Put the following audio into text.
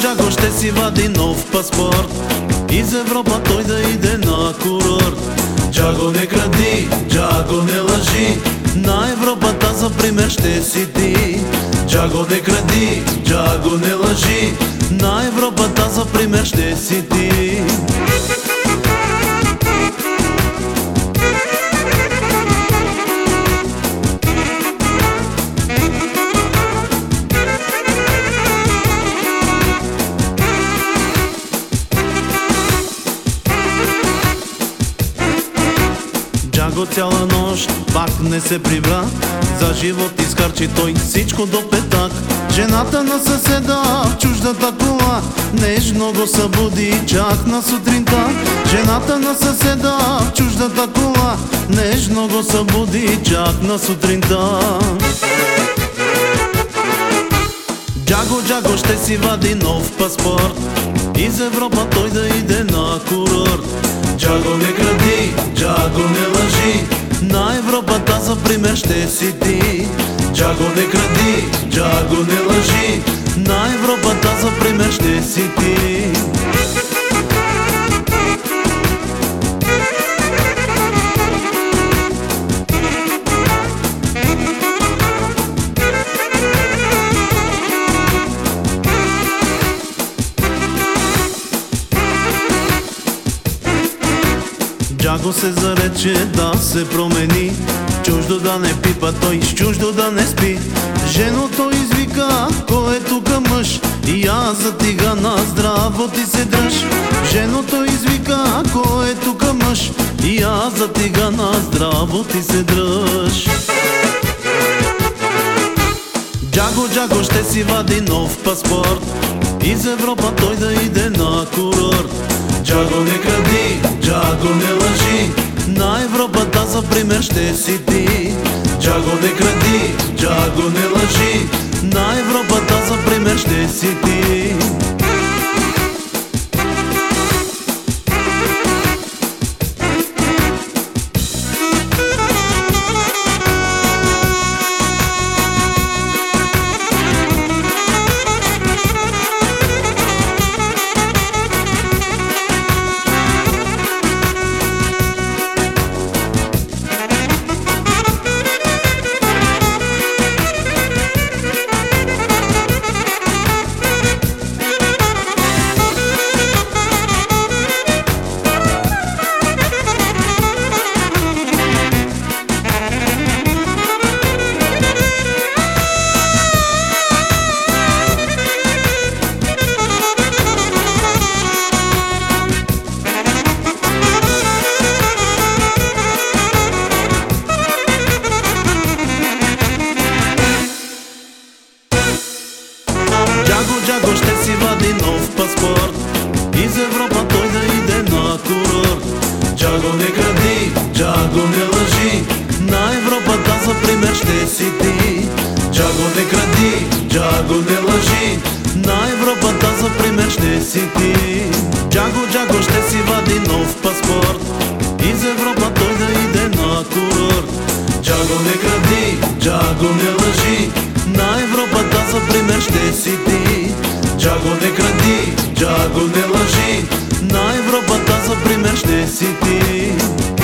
Джаго ще си вади нов паспорт. Из Европа той да иде на курорт. Джаго не кради, Джаго не лъжи. На Европата за пример ще си ти Джаго не кради, Джаго не лъжи. На Европата за пример ще си ти Джаго цяла нощ пак не се прибра. За живот изхарчи той всичко до петак Жената на съседа в чуждата кола Нежно го събуди чак на сутринта. Жената на съседа в чуждата кола Нежно го събуди чак на сутринта. Джаго, Джаго ще си вади нов паспорт. Из Европа той да иде на курорт. Джаго не ще си ти. Джаго не кради, Джаго не лъжи. На Европата за пример ще си ти Джаго се зарече да се промени. Чуждо да не пипа той, с чуждо да не спи. Женото извика, кой е тука мъж? И аз за тигана здраво ти се дръж. Женото извика, кой е тука мъж? И аз за тигана здраво ти се дръж. Джаго, Джаго ще си вади нов паспорт. Из Европа той да иде на курорт Джаго не кради, Джаго не лъжи. На Европата за пример ще си ти. Джаго не кради, Джаго не лъжи. На Европата за пример ще си ти Джаго, Джаго ще си вади нов паспорт. Из Европа той да иде на курорт. Джаго не кради, Джаго не лъжи. На Европата за пример ще си ти. Джаго не кради, Джаго не лъжи. На Европата за пример ще си ти. Джаго, Джаго ще си вади нов паспорт. Из Европа той да иде на курорт. Джаго не кради, кради,